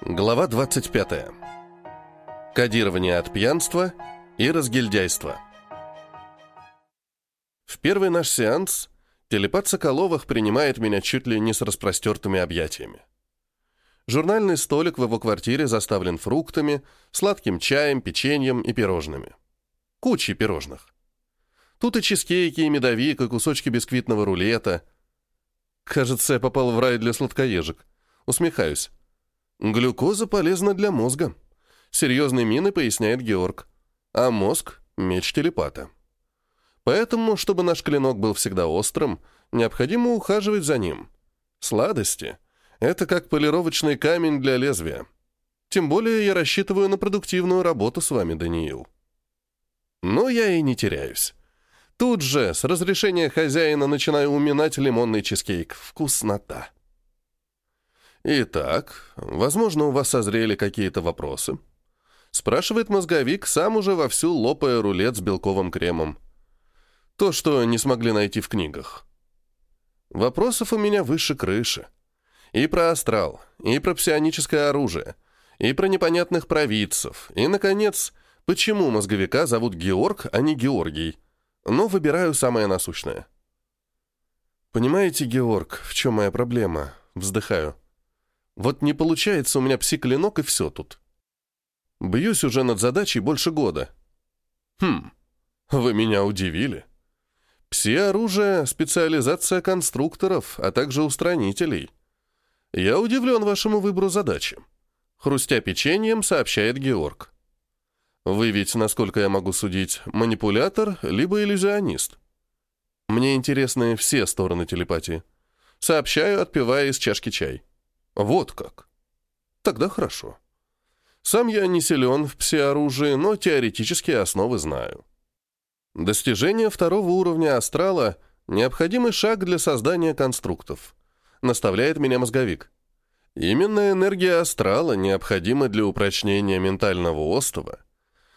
Глава 25. Кодирование от пьянства и разгильдяйства. В первый наш сеанс телепат Соколовых принимает меня чуть ли не с распростертыми объятиями. Журнальный столик в его квартире заставлен фруктами, сладким чаем, печеньем и пирожными. Кучей пирожных. Тут и чизкейки, и медовик, и кусочки бисквитного рулета. Кажется, я попал в рай для сладкоежек. Усмехаюсь. Глюкоза полезна для мозга. Серьезной мины поясняет Георг. А мозг — меч телепата. Поэтому, чтобы наш клинок был всегда острым, необходимо ухаживать за ним. Сладости — это как полировочный камень для лезвия. Тем более я рассчитываю на продуктивную работу с вами, Даниил. Но я и не теряюсь. Тут же, с разрешения хозяина, начинаю уминать лимонный чизкейк. Вкуснота. Итак, возможно, у вас созрели какие-то вопросы. Спрашивает мозговик, сам уже вовсю лопая рулет с белковым кремом. То, что не смогли найти в книгах. Вопросов у меня выше крыши. И про астрал, и про псионическое оружие, и про непонятных провидцев, и, наконец, почему мозговика зовут Георг, а не Георгий но выбираю самое насущное. «Понимаете, Георг, в чем моя проблема?» Вздыхаю. «Вот не получается у меня пси-клинок, и все тут. Бьюсь уже над задачей больше года». «Хм, вы меня удивили. Пси-оружие — специализация конструкторов, а также устранителей. Я удивлен вашему выбору задачи», — хрустя печеньем, сообщает Георг. Вы ведь, насколько я могу судить, манипулятор либо иллюзионист. Мне интересны все стороны телепатии. Сообщаю, отпивая из чашки чай. Вот как. Тогда хорошо. Сам я не силен в псиоружии, но теоретические основы знаю. Достижение второго уровня астрала — необходимый шаг для создания конструктов. Наставляет меня мозговик. Именно энергия астрала необходима для упрочнения ментального остова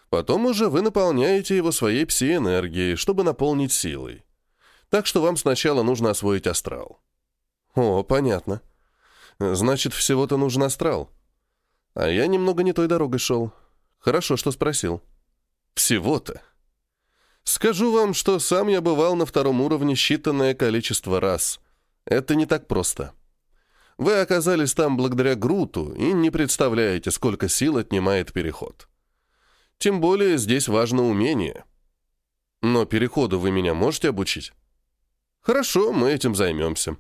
Потом уже вы наполняете его своей пси-энергией, чтобы наполнить силой. Так что вам сначала нужно освоить астрал. О, понятно. Значит, всего-то нужен астрал. А я немного не той дорогой шел. Хорошо, что спросил. Всего-то. Скажу вам, что сам я бывал на втором уровне считанное количество раз. Это не так просто. Вы оказались там благодаря Груту и не представляете, сколько сил отнимает переход. Тем более здесь важно умение. Но переходу вы меня можете обучить? Хорошо, мы этим займемся.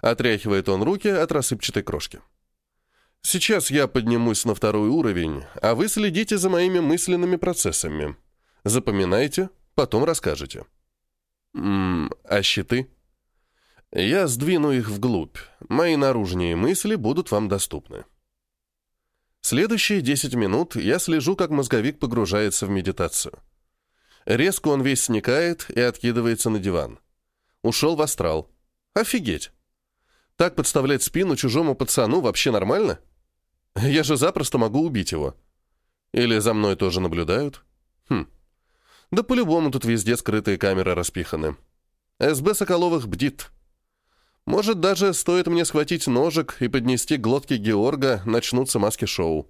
Отряхивает он руки от рассыпчатой крошки. Сейчас я поднимусь на второй уровень, а вы следите за моими мысленными процессами. Запоминайте, потом расскажете. Ммм, а щиты? Я сдвину их вглубь. Мои наружные мысли будут вам доступны. Следующие 10 минут я слежу, как мозговик погружается в медитацию. Резко он весь сникает и откидывается на диван. Ушел в астрал. Офигеть! Так подставлять спину чужому пацану вообще нормально? Я же запросто могу убить его. Или за мной тоже наблюдают? Хм. Да по-любому тут везде скрытые камеры распиханы. СБ Соколовых бдит. Может, даже стоит мне схватить ножик и поднести к глотке Георга, начнутся маски-шоу.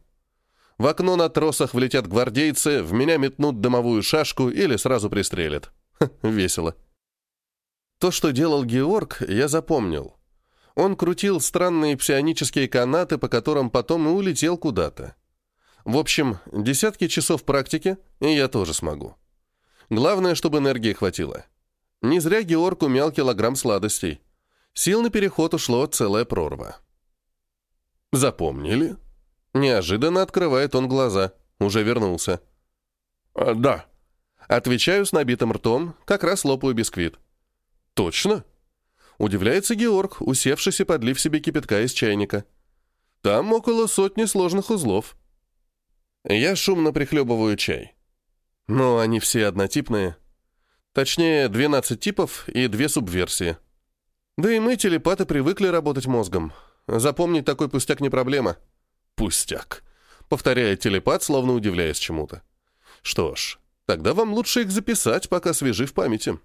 В окно на тросах влетят гвардейцы, в меня метнут дымовую шашку или сразу пристрелят. Ха, весело. То, что делал Георг, я запомнил. Он крутил странные псионические канаты, по которым потом и улетел куда-то. В общем, десятки часов практики, и я тоже смогу. Главное, чтобы энергии хватило. Не зря Георг умел килограмм сладостей. Сил на переход ушло целая прорва. «Запомнили?» Неожиданно открывает он глаза. Уже вернулся. А, «Да». Отвечаю с набитым ртом, как раз лопаю бисквит. «Точно?» Удивляется Георг, усевшись и подлив себе кипятка из чайника. «Там около сотни сложных узлов». Я шумно прихлебываю чай. Но они все однотипные. Точнее, 12 типов и две субверсии. Да и мы, телепаты, привыкли работать мозгом. Запомнить такой пустяк не проблема. Пустяк. Повторяет телепат, словно удивляясь чему-то. Что ж, тогда вам лучше их записать, пока свежи в памяти.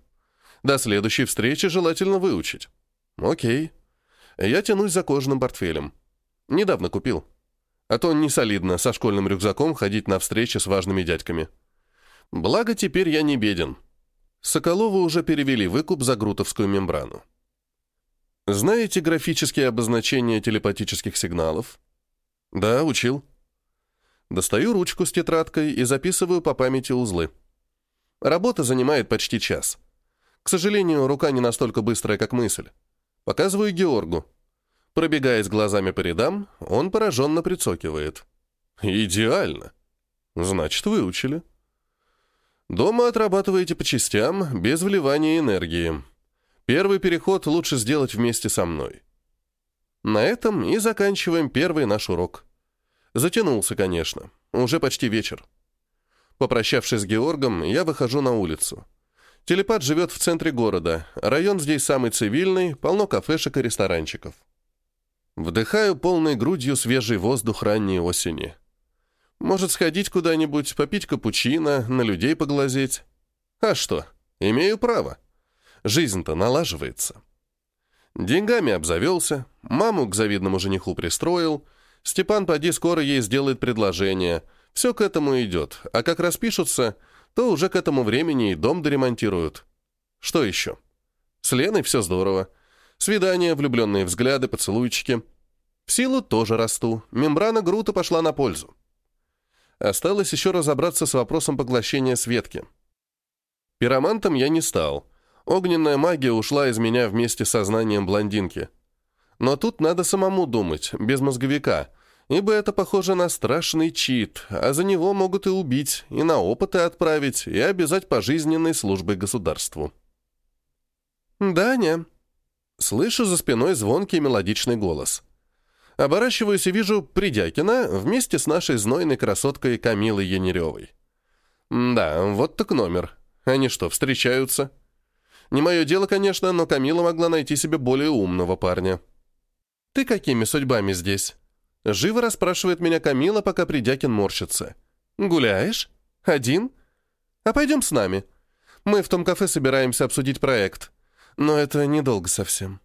До следующей встречи желательно выучить. Окей. Я тянусь за кожаным портфелем. Недавно купил. А то не солидно со школьным рюкзаком ходить на встречи с важными дядьками. Благо, теперь я не беден. Соколову уже перевели выкуп за грутовскую мембрану. Знаете графические обозначения телепатических сигналов? Да, учил. Достаю ручку с тетрадкой и записываю по памяти узлы. Работа занимает почти час. К сожалению, рука не настолько быстрая, как мысль. Показываю Георгу. Пробегаясь глазами по рядам, он пораженно прицокивает. «Идеально. Значит, выучили». Дома отрабатываете по частям, без вливания энергии. Первый переход лучше сделать вместе со мной. На этом и заканчиваем первый наш урок. Затянулся, конечно. Уже почти вечер. Попрощавшись с Георгом, я выхожу на улицу. Телепат живет в центре города. Район здесь самый цивильный, полно кафешек и ресторанчиков. Вдыхаю полной грудью свежий воздух ранней осени. Может, сходить куда-нибудь, попить капучино, на людей поглазеть? А что, имею право. Жизнь-то налаживается. Деньгами обзавелся, маму к завидному жениху пристроил, Степан поди скоро ей сделает предложение. Все к этому идет, а как распишутся, то уже к этому времени и дом доремонтируют. Что еще? С Леной все здорово. Свидания, влюбленные взгляды, поцелуйчики. В силу тоже расту, мембрана Грута пошла на пользу. Осталось еще разобраться с вопросом поглощения Светки. Пиромантом я не стал. Огненная магия ушла из меня вместе с сознанием блондинки. Но тут надо самому думать, без мозговика, ибо это похоже на страшный чит, а за него могут и убить, и на опыты отправить, и обязать пожизненной службой государству. «Даня!» Слышу за спиной звонкий мелодичный голос – Оборачиваюсь и вижу Придякина вместе с нашей знойной красоткой Камилой Янеревой. Да, вот так номер. Они что, встречаются? Не мое дело, конечно, но Камила могла найти себе более умного парня. «Ты какими судьбами здесь?» Живо расспрашивает меня Камила, пока Придякин морщится. «Гуляешь? Один? А пойдем с нами. Мы в том кафе собираемся обсудить проект. Но это недолго совсем».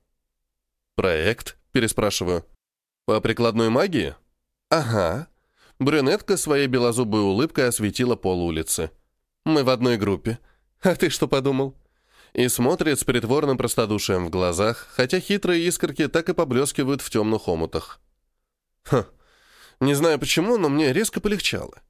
«Проект?» – переспрашиваю. «По прикладной магии?» «Ага». Брюнетка своей белозубой улыбкой осветила пол улицы. «Мы в одной группе. А ты что подумал?» И смотрит с притворным простодушием в глазах, хотя хитрые искорки так и поблескивают в темных омутах. Хм, не знаю почему, но мне резко полегчало.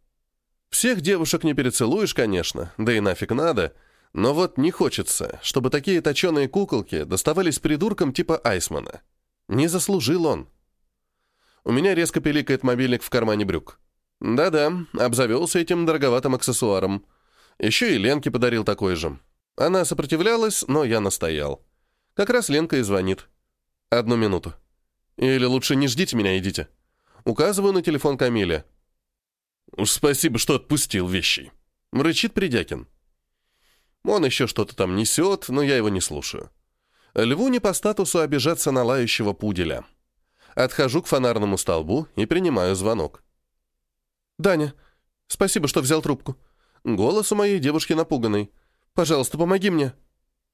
Всех девушек не перецелуешь, конечно, да и нафиг надо, но вот не хочется, чтобы такие точеные куколки доставались придуркам типа Айсмана. Не заслужил он. У меня резко пиликает мобильник в кармане брюк. Да-да, обзавелся этим дороговатым аксессуаром. Еще и Ленке подарил такой же. Она сопротивлялась, но я настоял. Как раз Ленка и звонит. Одну минуту. Или лучше не ждите меня, идите. Указываю на телефон Камиле. «Уж спасибо, что отпустил вещи», — рычит Придякин. Он еще что-то там несет, но я его не слушаю. Льву не по статусу обижаться на лающего пуделя. Отхожу к фонарному столбу и принимаю звонок. «Даня, спасибо, что взял трубку. Голос у моей девушки напуганный. Пожалуйста, помоги мне».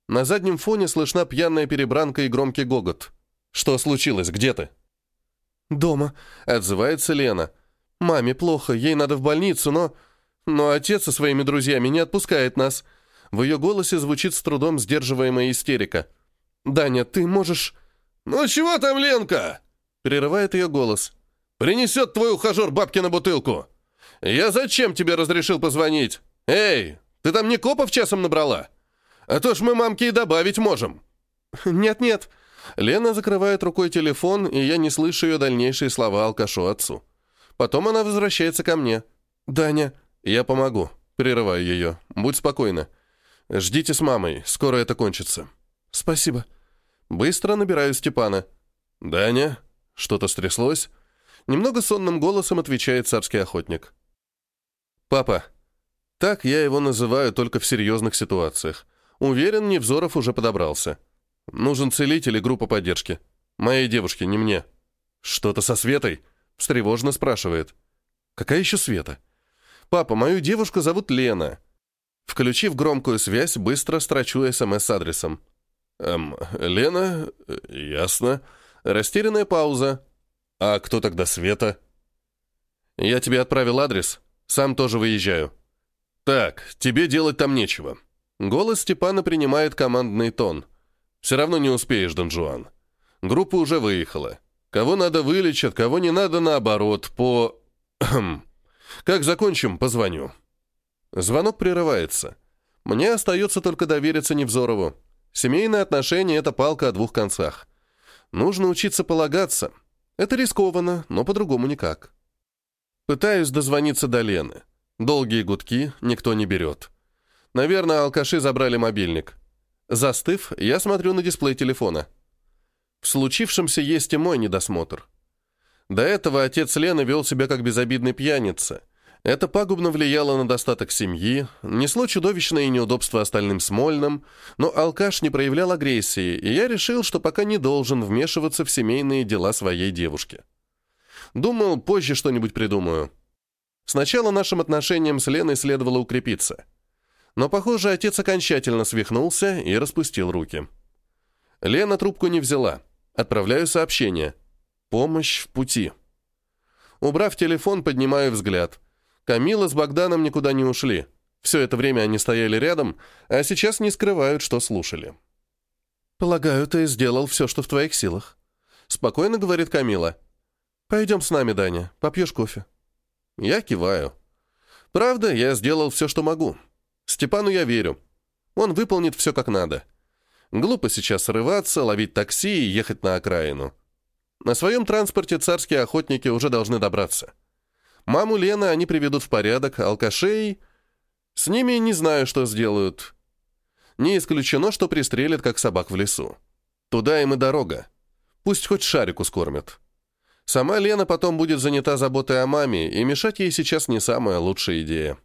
На заднем фоне слышна пьяная перебранка и громкий гогот. «Что случилось? Где ты?» «Дома», — отзывается Лена. «Маме плохо, ей надо в больницу, но... Но отец со своими друзьями не отпускает нас». В ее голосе звучит с трудом сдерживаемая истерика. «Даня, ты можешь...» «Ну чего там, Ленка?» Прерывает ее голос. «Принесет твой ухажер бабки на бутылку! Я зачем тебе разрешил позвонить? Эй, ты там не копов часом набрала? А то ж мы мамке и добавить можем!» «Нет-нет». Лена закрывает рукой телефон, и я не слышу ее дальнейшие слова алкашу отцу. Потом она возвращается ко мне. «Даня...» «Я помогу». Прерываю ее. «Будь спокойна. Ждите с мамой, скоро это кончится». «Спасибо». Быстро набираю Степана. «Даня?» Что-то стряслось? Немного сонным голосом отвечает царский охотник. «Папа, так я его называю только в серьезных ситуациях. Уверен, Невзоров уже подобрался. Нужен целитель и группа поддержки. Моей девушке, не мне. Что-то со Светой?» Встревожно спрашивает. «Какая еще Света?» «Папа, мою девушку зовут Лена». Включив громкую связь, быстро строчу СМС с адресом. «Эм, Лена? Ясно». Растерянная пауза. «А кто тогда Света?» «Я тебе отправил адрес. Сам тоже выезжаю». «Так, тебе делать там нечего». Голос Степана принимает командный тон. «Все равно не успеешь, Дон Жуан. Группа уже выехала. Кого надо вылечат, кого не надо, наоборот, по... Как закончим, позвоню». Звонок прерывается. Мне остается только довериться Невзорову. Семейные отношения — это палка о двух концах. Нужно учиться полагаться. Это рискованно, но по-другому никак. Пытаюсь дозвониться до Лены. Долгие гудки никто не берет. Наверное, алкаши забрали мобильник. Застыв, я смотрю на дисплей телефона. В случившемся есть и мой недосмотр. До этого отец Лены вел себя как безобидный пьяница. Это пагубно влияло на достаток семьи, несло чудовищное неудобство остальным Смольным, но алкаш не проявлял агрессии, и я решил, что пока не должен вмешиваться в семейные дела своей девушки. Думал, позже что-нибудь придумаю. Сначала нашим отношениям с Леной следовало укрепиться. Но, похоже, отец окончательно свихнулся и распустил руки. Лена трубку не взяла. Отправляю сообщение. Помощь в пути. Убрав телефон, поднимаю взгляд. Камила с Богданом никуда не ушли. Все это время они стояли рядом, а сейчас не скрывают, что слушали. «Полагаю, ты сделал все, что в твоих силах», — спокойно говорит Камила. «Пойдем с нами, Даня, попьешь кофе». Я киваю. «Правда, я сделал все, что могу. Степану я верю. Он выполнит все как надо. Глупо сейчас срываться, ловить такси и ехать на окраину. На своем транспорте царские охотники уже должны добраться. Маму Лены они приведут в порядок, алкашей... С ними не знаю, что сделают. Не исключено, что пристрелят, как собак в лесу. Туда им и дорога. Пусть хоть шарику скормят. Сама Лена потом будет занята заботой о маме, и мешать ей сейчас не самая лучшая идея.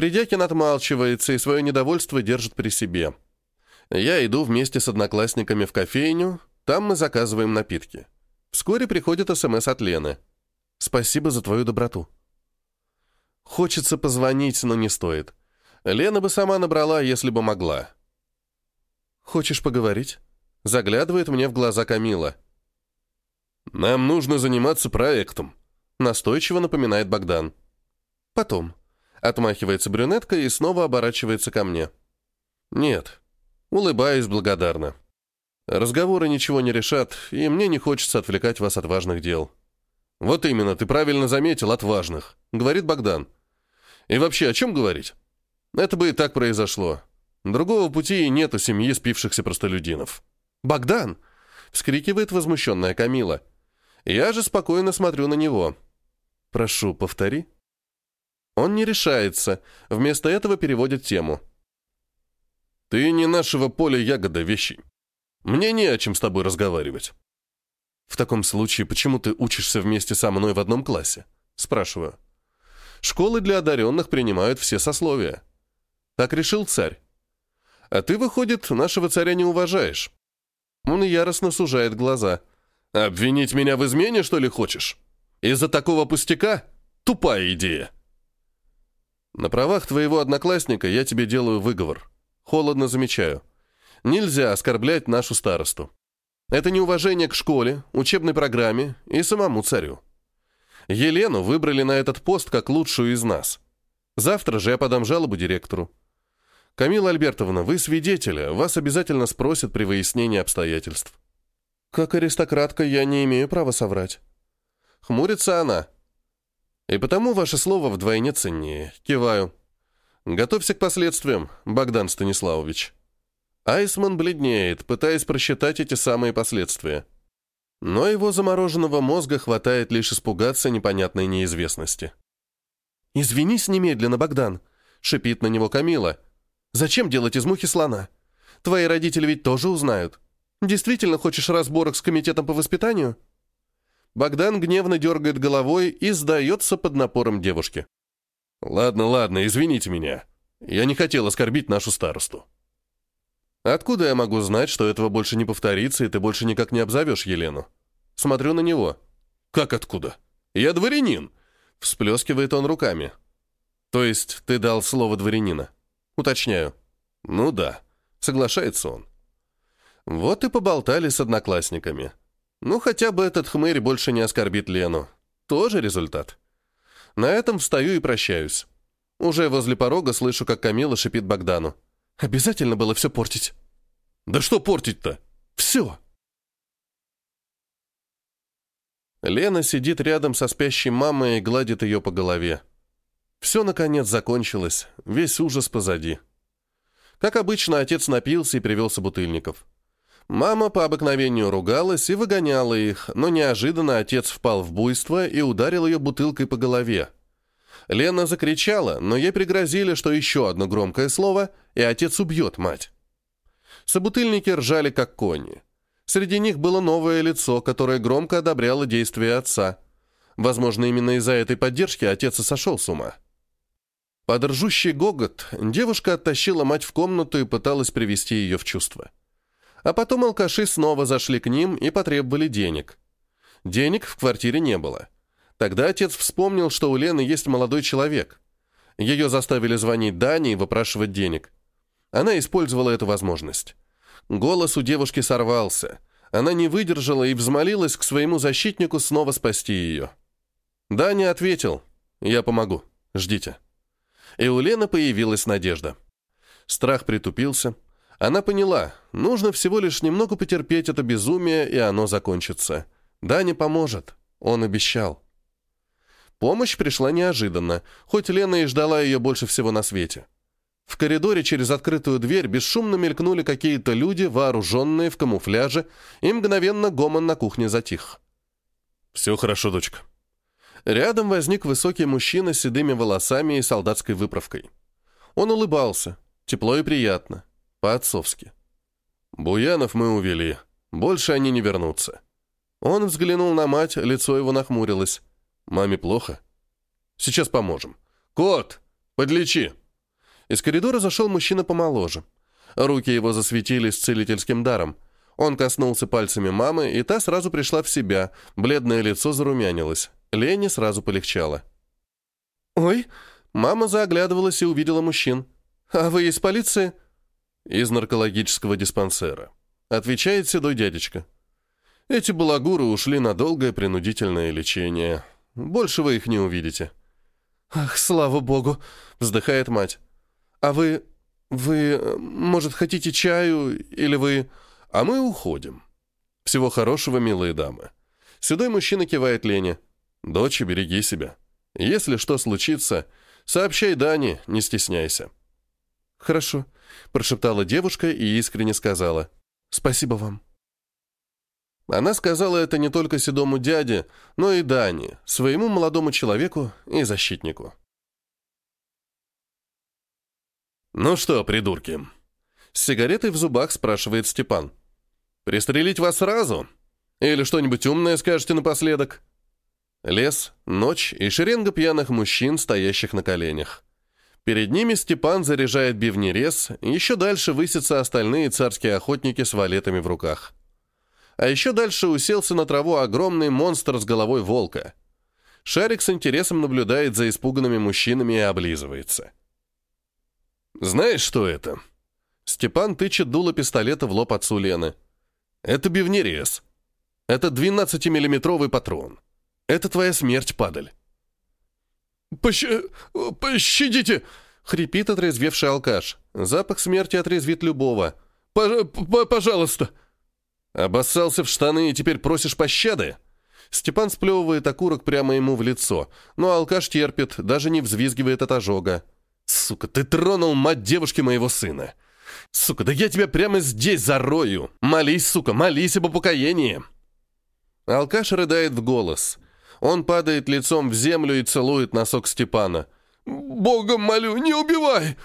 Придякин отмалчивается и свое недовольство держит при себе. Я иду вместе с одноклассниками в кофейню, там мы заказываем напитки. Вскоре приходит СМС от Лены. «Спасибо за твою доброту». Хочется позвонить, но не стоит. Лена бы сама набрала, если бы могла. «Хочешь поговорить?» Заглядывает мне в глаза Камила. «Нам нужно заниматься проектом», — настойчиво напоминает Богдан. «Потом». Отмахивается брюнетка и снова оборачивается ко мне. «Нет». Улыбаюсь благодарно. Разговоры ничего не решат, и мне не хочется отвлекать вас от важных дел. «Вот именно, ты правильно заметил, от важных», — говорит Богдан. «И вообще, о чем говорить? Это бы и так произошло. Другого пути и нет у семьи спившихся простолюдинов». «Богдан!» — вскрикивает возмущенная Камила. Я же спокойно смотрю на него. «Прошу, повтори». Он не решается, вместо этого переводит тему. «Ты не нашего поля ягода вещи. Мне не о чем с тобой разговаривать». «В таком случае, почему ты учишься вместе со мной в одном классе?» Спрашиваю. «Школы для одаренных принимают все сословия. Так решил царь. А ты, выходит, нашего царя не уважаешь». Он яростно сужает глаза. «Обвинить меня в измене, что ли, хочешь? Из-за такого пустяка? Тупая идея». «На правах твоего одноклассника я тебе делаю выговор. Холодно замечаю. Нельзя оскорблять нашу старосту. Это неуважение к школе, учебной программе и самому царю. Елену выбрали на этот пост как лучшую из нас. Завтра же я подам жалобу директору. Камила Альбертовна, вы свидетели, вас обязательно спросят при выяснении обстоятельств. Как аристократка я не имею права соврать. Хмурится она. И потому ваше слово вдвойне ценнее. Киваю. Готовься к последствиям, Богдан Станиславович. Айсман бледнеет, пытаясь просчитать эти самые последствия. Но его замороженного мозга хватает лишь испугаться непонятной неизвестности. «Извинись немедленно, Богдан», — шипит на него Камила. «Зачем делать из мухи слона? Твои родители ведь тоже узнают. Действительно хочешь разборок с комитетом по воспитанию?» Богдан гневно дергает головой и сдается под напором девушки. «Ладно, ладно, извините меня. Я не хотел оскорбить нашу старосту». Откуда я могу знать, что этого больше не повторится, и ты больше никак не обзовешь Елену? Смотрю на него. Как откуда? Я дворянин. Всплескивает он руками. То есть ты дал слово дворянина? Уточняю. Ну да. Соглашается он. Вот и поболтали с одноклассниками. Ну, хотя бы этот хмырь больше не оскорбит Лену. Тоже результат. На этом встаю и прощаюсь. Уже возле порога слышу, как Камила шипит Богдану. «Обязательно было все портить». «Да что портить-то? Все!» Лена сидит рядом со спящей мамой и гладит ее по голове. Все, наконец, закончилось, весь ужас позади. Как обычно, отец напился и привел собутыльников. Мама по обыкновению ругалась и выгоняла их, но неожиданно отец впал в буйство и ударил ее бутылкой по голове. Лена закричала, но ей пригрозили, что еще одно громкое слово, и отец убьет мать. Собутыльники ржали, как кони. Среди них было новое лицо, которое громко одобряло действия отца. Возможно, именно из-за этой поддержки отец и сошел с ума. Под ржущий гогот девушка оттащила мать в комнату и пыталась привести ее в чувство. А потом алкаши снова зашли к ним и потребовали денег. Денег в квартире не было. Тогда отец вспомнил, что у Лены есть молодой человек. Ее заставили звонить Дане и выпрашивать денег. Она использовала эту возможность. Голос у девушки сорвался. Она не выдержала и взмолилась к своему защитнику снова спасти ее. Даня ответил, «Я помогу. Ждите». И у Лены появилась надежда. Страх притупился, она поняла, нужно всего лишь немного потерпеть это безумие, и оно закончится. Да, не поможет. Он обещал. Помощь пришла неожиданно, хоть Лена и ждала ее больше всего на свете. В коридоре через открытую дверь бесшумно мелькнули какие-то люди, вооруженные в камуфляже, и мгновенно гомон на кухне затих. «Все хорошо, дочка». Рядом возник высокий мужчина с седыми волосами и солдатской выправкой. Он улыбался, тепло и приятно. По-отцовски. Буянов мы увели. Больше они не вернутся. Он взглянул на мать, лицо его нахмурилось. Маме плохо? Сейчас поможем. Кот, подлечи. Из коридора зашел мужчина помоложе. Руки его засветились целительским даром. Он коснулся пальцами мамы, и та сразу пришла в себя. Бледное лицо зарумянилось. Лене сразу полегчало. «Ой!» Мама заоглядывалась и увидела мужчин. «А вы из полиции?» «Из наркологического диспансера», — отвечает седой дядечка. «Эти балагуры ушли на долгое принудительное лечение. Больше вы их не увидите». «Ах, слава богу!» — вздыхает мать. «А вы... вы... может, хотите чаю, или вы...» «А мы уходим. Всего хорошего, милые дамы». Седой мужчина кивает Лене. «Дочь, береги себя. Если что случится, сообщай Дане, не стесняйся». «Хорошо», — прошептала девушка и искренне сказала. «Спасибо вам». Она сказала это не только седому дяде, но и Дане, своему молодому человеку и защитнику. «Ну что, придурки?» С сигаретой в зубах спрашивает Степан. «Пристрелить вас сразу? Или что-нибудь умное скажете напоследок?» Лес, ночь и шеренга пьяных мужчин, стоящих на коленях. Перед ними Степан заряжает бивнерез, еще дальше высятся остальные царские охотники с валетами в руках. А еще дальше уселся на траву огромный монстр с головой волка. Шарик с интересом наблюдает за испуганными мужчинами и облизывается. «Знаешь, что это?» Степан тычет дуло пистолета в лоб отцу Лены. «Это бивнерез. Это 12-миллиметровый патрон. Это твоя смерть, падаль. Пощ... «Пощадите!» — хрипит отрезвевший алкаш. Запах смерти отрезвит любого. Пож... «Пожалуйста!» Обоссался в штаны и теперь просишь пощады? Степан сплевывает окурок прямо ему в лицо, но алкаш терпит, даже не взвизгивает от ожога. «Сука, ты тронул мать девушки моего сына!» «Сука, да я тебя прямо здесь зарою! Молись, сука, молись об упокоении!» Алкаш рыдает в голос — он падает лицом в землю и целует носок Степана. «Богом молю, не убивай!»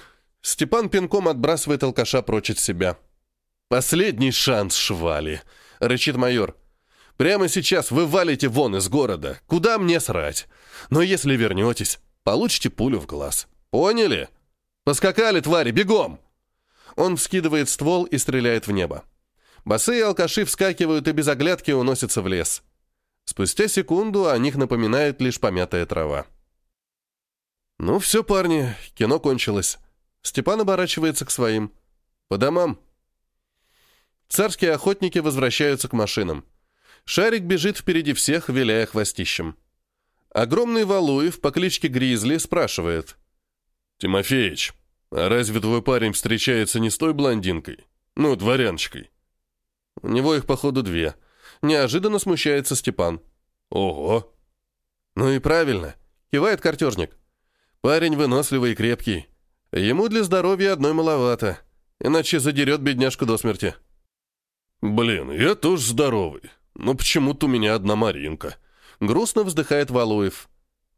Степан пинком отбрасывает алкаша прочь от себя. «Последний шанс, швали!» — рычит майор. «Прямо сейчас вы валите вон из города. Куда мне срать? Но если вернетесь, получите пулю в глаз. Поняли? Поскакали, твари, бегом!» Он вскидывает ствол и стреляет в небо. Босые алкаши вскакивают и без оглядки уносятся в лес. Спустя секунду о них напоминает лишь помятая трава. «Ну все, парни, кино кончилось». Степан оборачивается к своим. «По домам». Царские охотники возвращаются к машинам. Шарик бежит впереди всех, виляя хвостищем. Огромный Валуев по кличке Гризли спрашивает. «Тимофеич, а разве твой парень встречается не с той блондинкой? Ну, дворяночкой?» У него их, походу, две. Неожиданно смущается Степан. «Ого!» «Ну и правильно», — кивает картежник. «Парень выносливый и крепкий. Ему для здоровья одной маловато, иначе задерет бедняжку до смерти». «Блин, я тоже здоровый, но почему-то у меня одна Маринка». Грустно вздыхает Валуев.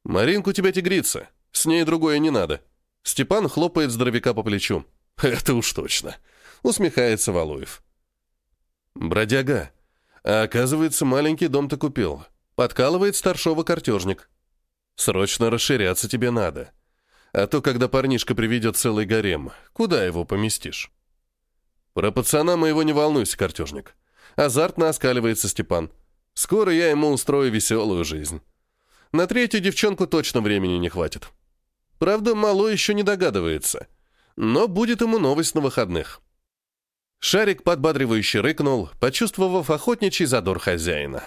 «Маринку тебя тигрица, с ней другое не надо». Степан хлопает здоровяка по плечу. «Это уж точно», — усмехается Валуев. «Бродяга, а оказывается, маленький дом-то купил. Подкалывает старшего картежник. Срочно расширяться тебе надо. А то, когда парнишка приведет целый гарем, куда его поместишь?» «Про пацана моего не волнуйся, картежник». Азартно оскаливается Степан. «Скоро я ему устрою веселую жизнь. На третью девчонку точно времени не хватит. Правда, Мало еще не догадывается. Но будет ему новость на выходных». Шарик подбадривающе рыкнул, почувствовав охотничий задор хозяина.